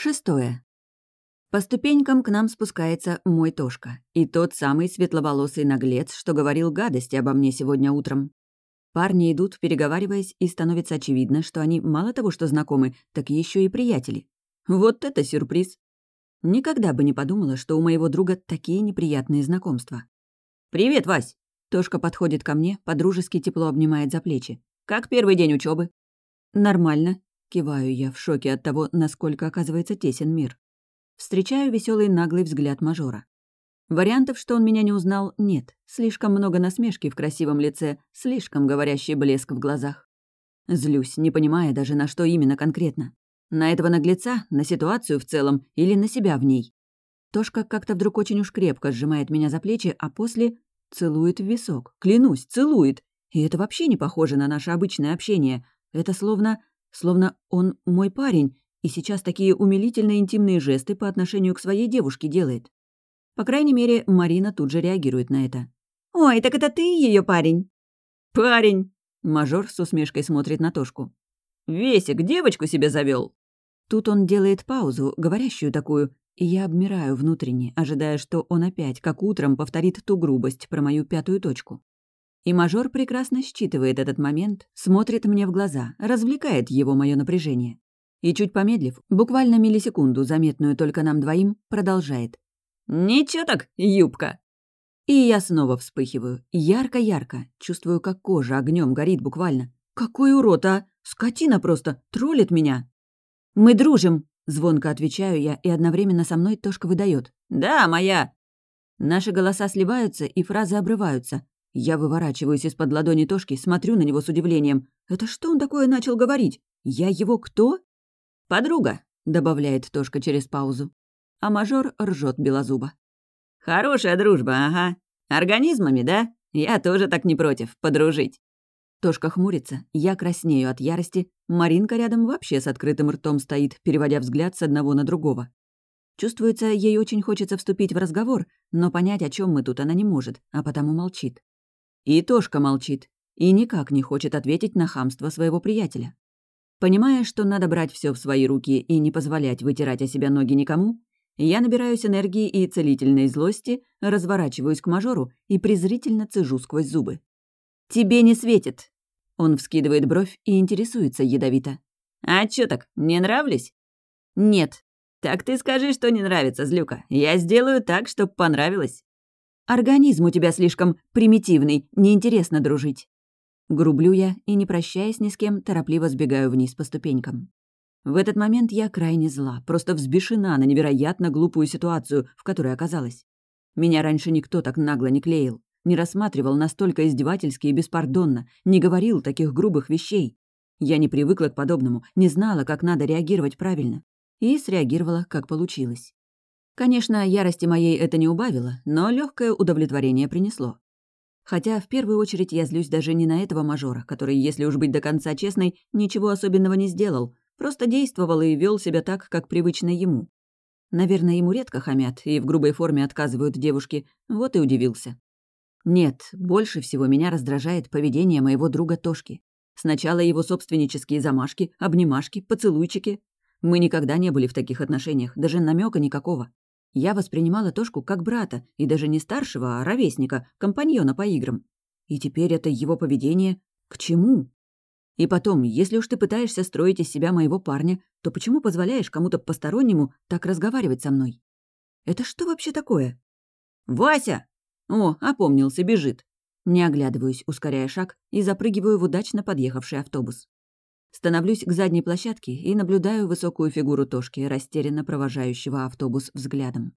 Шестое. По ступенькам к нам спускается мой Тошка. И тот самый светловолосый наглец, что говорил гадости обо мне сегодня утром. Парни идут, переговариваясь, и становится очевидно, что они мало того, что знакомы, так еще и приятели. Вот это сюрприз. Никогда бы не подумала, что у моего друга такие неприятные знакомства. «Привет, Вась!» Тошка подходит ко мне, подружески тепло обнимает за плечи. «Как первый день учебы? «Нормально», — киваю я в шоке от того, насколько оказывается тесен мир. Встречаю веселый наглый взгляд мажора. Вариантов, что он меня не узнал, нет. Слишком много насмешки в красивом лице, слишком говорящий блеск в глазах. Злюсь, не понимая даже, на что именно конкретно. На этого наглеца, на ситуацию в целом или на себя в ней. Тошка как-то вдруг очень уж крепко сжимает меня за плечи, а после целует в висок. Клянусь, целует. И это вообще не похоже на наше обычное общение. Это словно... словно он мой парень, и сейчас такие умилительно интимные жесты по отношению к своей девушке делает. По крайней мере, Марина тут же реагирует на это. «Ой, так это ты ее парень?» «Парень!» — мажор с усмешкой смотрит на Тошку. «Весик, девочку себе завел. Тут он делает паузу, говорящую такую, и я обмираю внутренне, ожидая, что он опять, как утром, повторит ту грубость про мою пятую точку. И мажор прекрасно считывает этот момент, смотрит мне в глаза, развлекает его мое напряжение. И чуть помедлив, буквально миллисекунду, заметную только нам двоим, продолжает. «Ничего так, юбка!» И я снова вспыхиваю. Ярко-ярко. Чувствую, как кожа огнем горит буквально. «Какой урод, а! Скотина просто! Троллит меня!» «Мы дружим!» — звонко отвечаю я, и одновременно со мной Тошка выдает. «Да, моя!» Наши голоса сливаются, и фразы обрываются. Я выворачиваюсь из-под ладони Тошки, смотрю на него с удивлением. «Это что он такое начал говорить? Я его кто?» «Подруга», — добавляет Тошка через паузу. А мажор ржет белозуба. «Хорошая дружба, ага. Организмами, да? Я тоже так не против, подружить». Тошка хмурится, я краснею от ярости, Маринка рядом вообще с открытым ртом стоит, переводя взгляд с одного на другого. Чувствуется, ей очень хочется вступить в разговор, но понять, о чем мы тут, она не может, а потому молчит. И Тошка молчит, и никак не хочет ответить на хамство своего приятеля. Понимая, что надо брать все в свои руки и не позволять вытирать о себя ноги никому, я набираюсь энергии и целительной злости, разворачиваюсь к мажору и презрительно цежу сквозь зубы. «Тебе не светит!» Он вскидывает бровь и интересуется ядовито. «А чё так, не нравлюсь?» «Нет». «Так ты скажи, что не нравится, злюка. Я сделаю так, чтоб понравилось». Организм у тебя слишком примитивный, неинтересно дружить. Грублю я и, не прощаясь ни с кем, торопливо сбегаю вниз по ступенькам. В этот момент я крайне зла, просто взбешена на невероятно глупую ситуацию, в которой оказалась. Меня раньше никто так нагло не клеил, не рассматривал настолько издевательски и беспардонно, не говорил таких грубых вещей. Я не привыкла к подобному, не знала, как надо реагировать правильно. И среагировала, как получилось. Конечно, ярости моей это не убавило, но легкое удовлетворение принесло. Хотя в первую очередь я злюсь даже не на этого мажора, который, если уж быть до конца честной, ничего особенного не сделал, просто действовал и вел себя так, как привычно ему. Наверное, ему редко хамят и в грубой форме отказывают девушке, вот и удивился. Нет, больше всего меня раздражает поведение моего друга Тошки. Сначала его собственнические замашки, обнимашки, поцелуйчики. Мы никогда не были в таких отношениях, даже намека никакого. Я воспринимала Тошку как брата, и даже не старшего, а ровесника, компаньона по играм. И теперь это его поведение к чему? И потом, если уж ты пытаешься строить из себя моего парня, то почему позволяешь кому-то постороннему так разговаривать со мной? Это что вообще такое? «Вася!» О, опомнился, бежит. Не оглядываюсь, ускоряя шаг, и запрыгиваю в удачно подъехавший автобус. Становлюсь к задней площадке и наблюдаю высокую фигуру Тошки, растерянно провожающего автобус взглядом.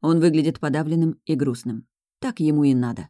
Он выглядит подавленным и грустным. Так ему и надо.